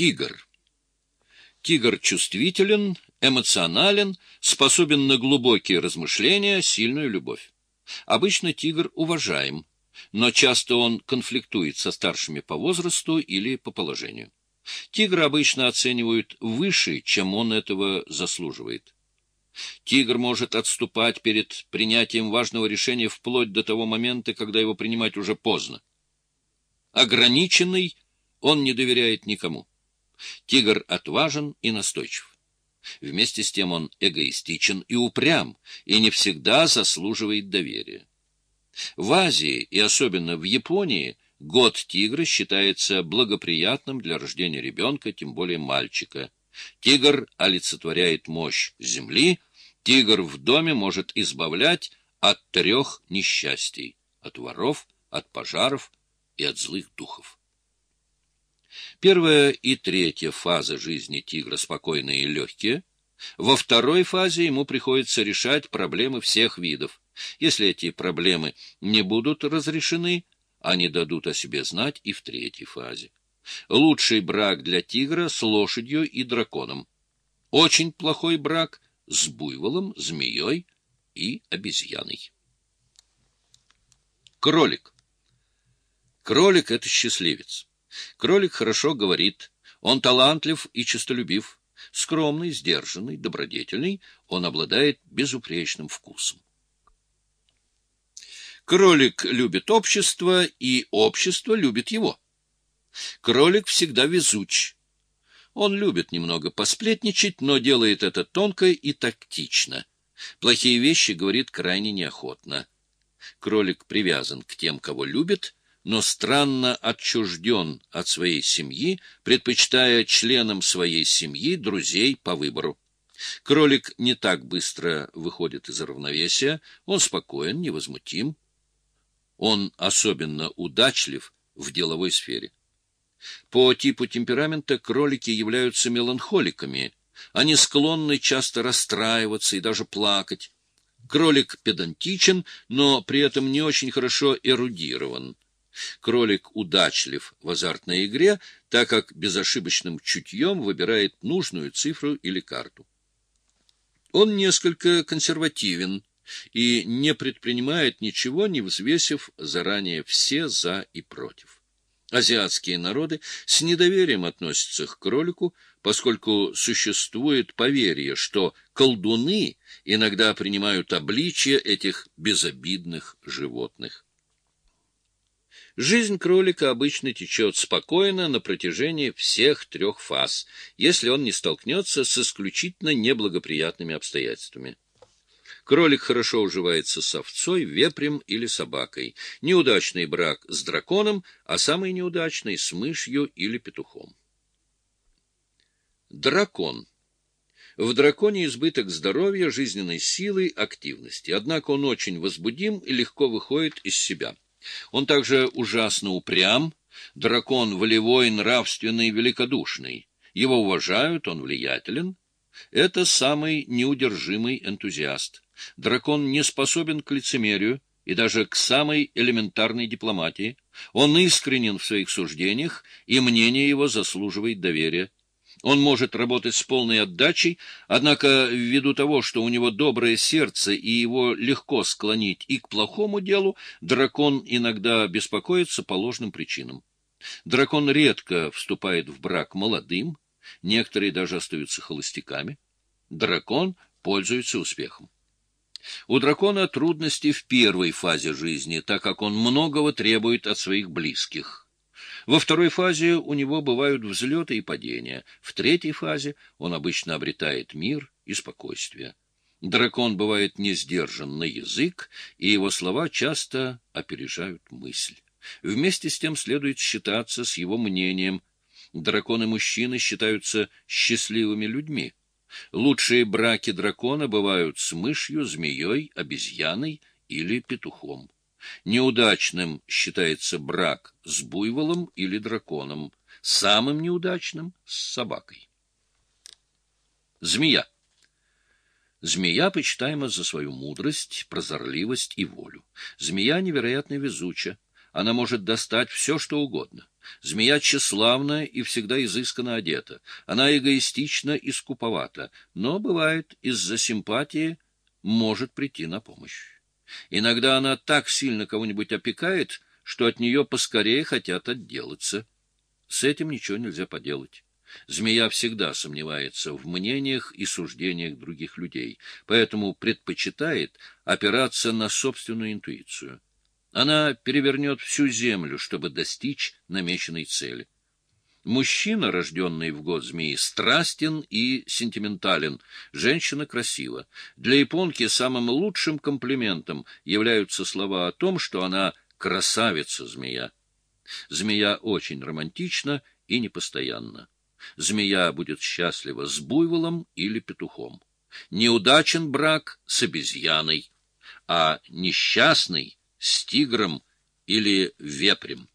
Тигр. Тигр чувствителен, эмоционален, способен на глубокие размышления, сильную любовь. Обычно тигр уважаем, но часто он конфликтует со старшими по возрасту или по положению. Тигра обычно оценивают выше, чем он этого заслуживает. Тигр может отступать перед принятием важного решения вплоть до того момента, когда его принимать уже поздно. Ограниченный он не доверяет никому. Тигр отважен и настойчив. Вместе с тем он эгоистичен и упрям, и не всегда заслуживает доверия. В Азии и особенно в Японии год тигра считается благоприятным для рождения ребенка, тем более мальчика. Тигр олицетворяет мощь земли, тигр в доме может избавлять от трех несчастий — от воров, от пожаров и от злых духов. Первая и третья фазы жизни тигра спокойные и легкие. Во второй фазе ему приходится решать проблемы всех видов. Если эти проблемы не будут разрешены, они дадут о себе знать и в третьей фазе. Лучший брак для тигра с лошадью и драконом. Очень плохой брак с буйволом, змеей и обезьяной. Кролик. Кролик — это счастливец. Кролик хорошо говорит, он талантлив и честолюбив, скромный, сдержанный, добродетельный, он обладает безупречным вкусом. Кролик любит общество, и общество любит его. Кролик всегда везуч. Он любит немного посплетничать, но делает это тонко и тактично. Плохие вещи говорит крайне неохотно. Кролик привязан к тем, кого любит, но странно отчужден от своей семьи, предпочитая членам своей семьи друзей по выбору. Кролик не так быстро выходит из равновесия, он спокоен, невозмутим. Он особенно удачлив в деловой сфере. По типу темперамента кролики являются меланхоликами. Они склонны часто расстраиваться и даже плакать. Кролик педантичен, но при этом не очень хорошо эрудирован. Кролик удачлив в азартной игре, так как безошибочным чутьем выбирает нужную цифру или карту. Он несколько консервативен и не предпринимает ничего, не взвесив заранее все «за» и «против». Азиатские народы с недоверием относятся к кролику, поскольку существует поверье, что колдуны иногда принимают обличие этих безобидных животных. Жизнь кролика обычно течет спокойно на протяжении всех трех фаз, если он не столкнется с исключительно неблагоприятными обстоятельствами. Кролик хорошо уживается с овцой, вепрем или собакой. Неудачный брак с драконом, а самый неудачный — с мышью или петухом. Дракон. В драконе избыток здоровья, жизненной силы, активности. Однако он очень возбудим и легко выходит из себя. Он также ужасно упрям, дракон волевой, нравственный, великодушный. Его уважают, он влиятелен. Это самый неудержимый энтузиаст. Дракон не способен к лицемерию и даже к самой элементарной дипломатии. Он искренен в своих суждениях, и мнение его заслуживает доверия. Он может работать с полной отдачей, однако ввиду того, что у него доброе сердце и его легко склонить и к плохому делу, дракон иногда беспокоится по ложным причинам. Дракон редко вступает в брак молодым, некоторые даже остаются холостяками. Дракон пользуется успехом. У дракона трудности в первой фазе жизни, так как он многого требует от своих близких. Во второй фазе у него бывают взлеты и падения. В третьей фазе он обычно обретает мир и спокойствие. Дракон бывает не сдержан на язык, и его слова часто опережают мысль. Вместе с тем следует считаться с его мнением. Драконы-мужчины считаются счастливыми людьми. Лучшие браки дракона бывают с мышью, змеей, обезьяной или петухом. Неудачным считается брак с буйволом или драконом, самым неудачным — с собакой. Змея. Змея почитаема за свою мудрость, прозорливость и волю. Змея невероятно везуча. Она может достать все, что угодно. Змея тщеславна и всегда изысканно одета. Она эгоистична и скуповата, но, бывает, из-за симпатии может прийти на помощь. Иногда она так сильно кого-нибудь опекает, что от нее поскорее хотят отделаться. С этим ничего нельзя поделать. Змея всегда сомневается в мнениях и суждениях других людей, поэтому предпочитает опираться на собственную интуицию. Она перевернет всю землю, чтобы достичь намеченной цели. Мужчина, рожденный в год змеи, страстен и сентиментален, женщина красива. Для японки самым лучшим комплиментом являются слова о том, что она красавица-змея. Змея очень романтична и непостоянна. Змея будет счастлива с буйволом или петухом. Неудачен брак с обезьяной, а несчастный — с тигром или вепрем.